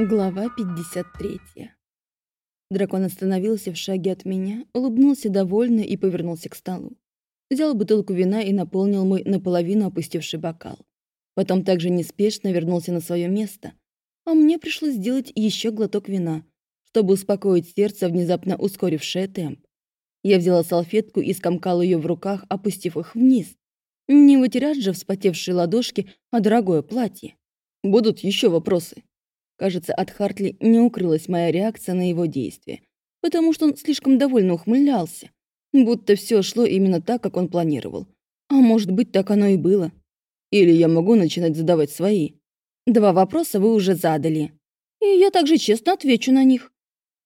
Глава 53. Дракон остановился в шаге от меня, улыбнулся довольно и повернулся к столу. Взял бутылку вина и наполнил мой наполовину опустевший бокал. Потом также неспешно вернулся на свое место, а мне пришлось сделать еще глоток вина, чтобы успокоить сердце, внезапно ускорившее темп. Я взяла салфетку и скомкала ее в руках, опустив их вниз. Не вытирать же вспотевшие ладошки, а дорогое платье. Будут еще вопросы. Кажется, от Хартли не укрылась моя реакция на его действия, потому что он слишком довольно ухмылялся, будто все шло именно так, как он планировал. А может быть, так оно и было. Или я могу начинать задавать свои. Два вопроса вы уже задали. И я также честно отвечу на них.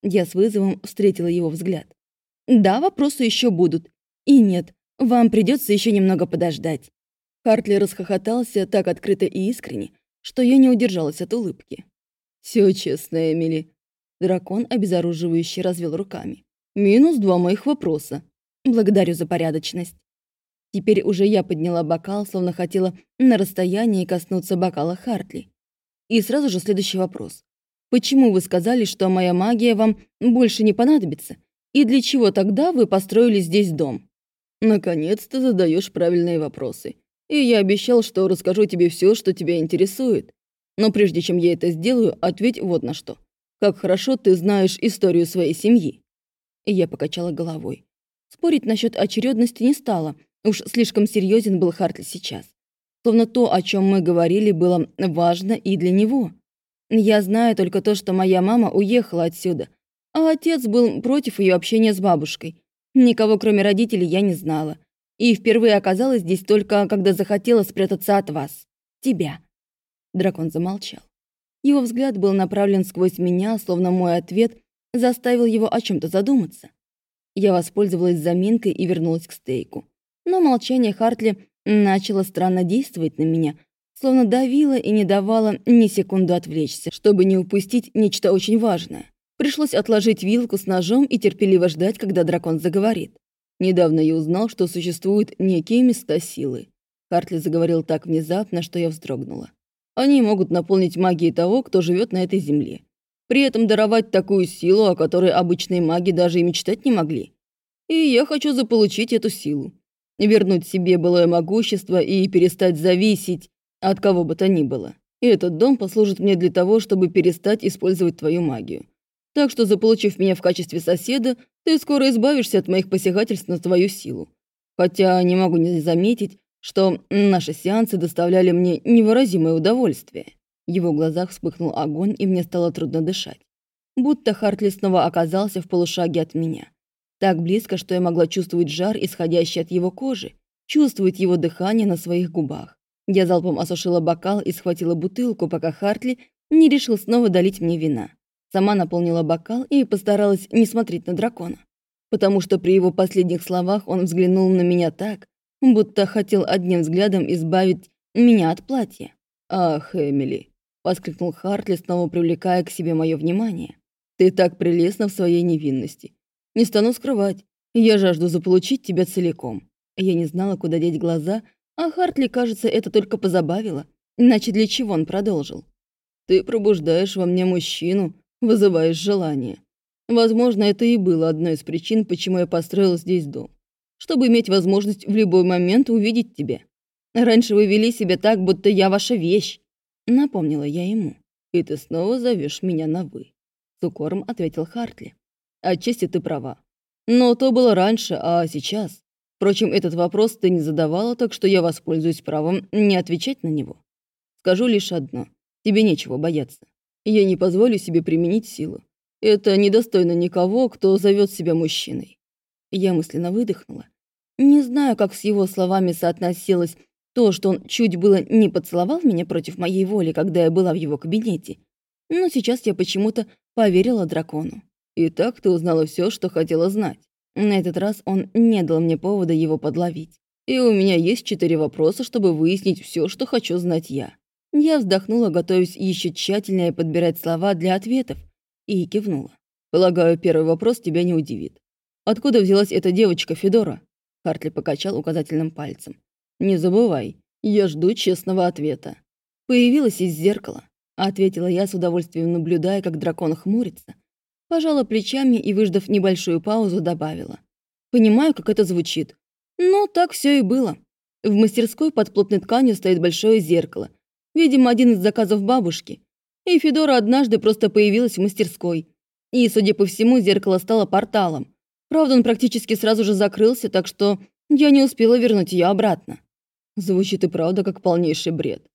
Я с вызовом встретила его взгляд. Да, вопросы еще будут. И нет, вам придется еще немного подождать. Хартли расхохотался так открыто и искренне, что я не удержалась от улыбки. Все честно, Эмили. Дракон обезоруживающе развел руками. Минус два моих вопроса. Благодарю за порядочность. Теперь уже я подняла бокал, словно хотела на расстоянии коснуться бокала Хартли. И сразу же следующий вопрос. Почему вы сказали, что моя магия вам больше не понадобится? И для чего тогда вы построили здесь дом? Наконец-то задаешь правильные вопросы. И я обещал, что расскажу тебе все, что тебя интересует. Но прежде чем я это сделаю, ответь вот на что. Как хорошо ты знаешь историю своей семьи. И я покачала головой. Спорить насчет очередности не стала. Уж слишком серьезен был Хартли сейчас. Словно то, о чем мы говорили, было важно и для него. Я знаю только то, что моя мама уехала отсюда, а отец был против ее общения с бабушкой. Никого, кроме родителей, я не знала. И впервые оказалась здесь только, когда захотела спрятаться от вас. Тебя. Дракон замолчал. Его взгляд был направлен сквозь меня, словно мой ответ заставил его о чем то задуматься. Я воспользовалась заминкой и вернулась к стейку. Но молчание Хартли начало странно действовать на меня, словно давило и не давало ни секунду отвлечься, чтобы не упустить нечто очень важное. Пришлось отложить вилку с ножом и терпеливо ждать, когда дракон заговорит. Недавно я узнал, что существуют некие места силы. Хартли заговорил так внезапно, что я вздрогнула. Они могут наполнить магией того, кто живет на этой земле. При этом даровать такую силу, о которой обычные маги даже и мечтать не могли. И я хочу заполучить эту силу. Вернуть себе былое могущество и перестать зависеть от кого бы то ни было. И этот дом послужит мне для того, чтобы перестать использовать твою магию. Так что, заполучив меня в качестве соседа, ты скоро избавишься от моих посягательств на твою силу. Хотя не могу не заметить, что наши сеансы доставляли мне невыразимое удовольствие. В его глазах вспыхнул огонь, и мне стало трудно дышать. Будто Хартли снова оказался в полушаге от меня. Так близко, что я могла чувствовать жар, исходящий от его кожи, чувствовать его дыхание на своих губах. Я залпом осушила бокал и схватила бутылку, пока Хартли не решил снова долить мне вина. Сама наполнила бокал и постаралась не смотреть на дракона. Потому что при его последних словах он взглянул на меня так, будто хотел одним взглядом избавить меня от платья. «Ах, Эмили!» — воскликнул Хартли, снова привлекая к себе мое внимание. «Ты так прелестна в своей невинности. Не стану скрывать. Я жажду заполучить тебя целиком». Я не знала, куда деть глаза, а Хартли, кажется, это только позабавило. Иначе для чего он продолжил? «Ты пробуждаешь во мне мужчину, вызываешь желание. Возможно, это и было одной из причин, почему я построил здесь дом чтобы иметь возможность в любой момент увидеть тебя. Раньше вы вели себя так, будто я ваша вещь. Напомнила я ему. И ты снова зовешь меня на «вы». С укором ответил Хартли. Отчасти ты права. Но то было раньше, а сейчас. Впрочем, этот вопрос ты не задавала, так что я воспользуюсь правом не отвечать на него. Скажу лишь одно. Тебе нечего бояться. Я не позволю себе применить силу. Это недостойно никого, кто зовет себя мужчиной. Я мысленно выдохнула не знаю, как с его словами соотносилось то, что он чуть было не поцеловал меня против моей воли, когда я была в его кабинете. Но сейчас я почему-то поверила дракону. И так ты узнала все, что хотела знать. На этот раз он не дал мне повода его подловить. И у меня есть четыре вопроса, чтобы выяснить все, что хочу знать я. Я вздохнула, готовясь еще тщательнее подбирать слова для ответов, и кивнула. Полагаю, первый вопрос тебя не удивит. Откуда взялась эта девочка Федора? Хартли покачал указательным пальцем. «Не забывай, я жду честного ответа». Появилась из зеркала. Ответила я с удовольствием, наблюдая, как дракон хмурится. Пожала плечами и, выждав небольшую паузу, добавила. Понимаю, как это звучит. Но так все и было. В мастерской под плотной тканью стоит большое зеркало. Видимо, один из заказов бабушки. И Федора однажды просто появилась в мастерской. И, судя по всему, зеркало стало порталом. Правда, он практически сразу же закрылся, так что я не успела вернуть ее обратно. Звучит и правда как полнейший бред.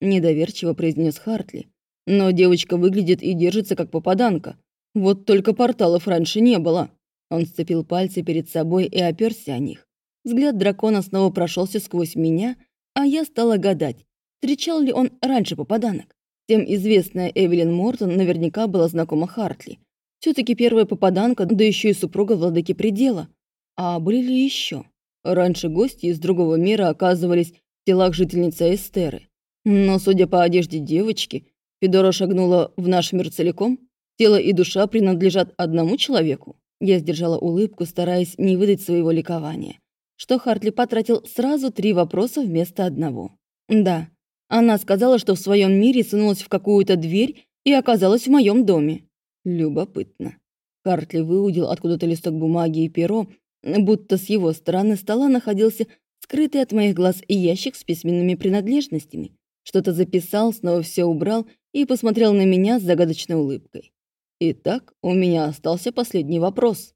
Недоверчиво произнес Хартли. Но девочка выглядит и держится как попаданка. Вот только порталов раньше не было. Он сцепил пальцы перед собой и оперся о них. Взгляд дракона снова прошелся сквозь меня, а я стала гадать, встречал ли он раньше попаданок. Тем известная Эвелин Мортон наверняка была знакома Хартли. Все таки первая попаданка, да еще и супруга владыки предела. А были ли еще? Раньше гости из другого мира оказывались в телах жительницы Эстеры. Но, судя по одежде девочки, Федора шагнула в наш мир целиком. Тело и душа принадлежат одному человеку. Я сдержала улыбку, стараясь не выдать своего ликования. Что Хартли потратил сразу три вопроса вместо одного. Да, она сказала, что в своем мире сунулась в какую-то дверь и оказалась в моем доме. Любопытно. Хартли выудил откуда-то листок бумаги и перо, будто с его стороны стола находился скрытый от моих глаз ящик с письменными принадлежностями. Что-то записал, снова все убрал и посмотрел на меня с загадочной улыбкой. Итак, у меня остался последний вопрос.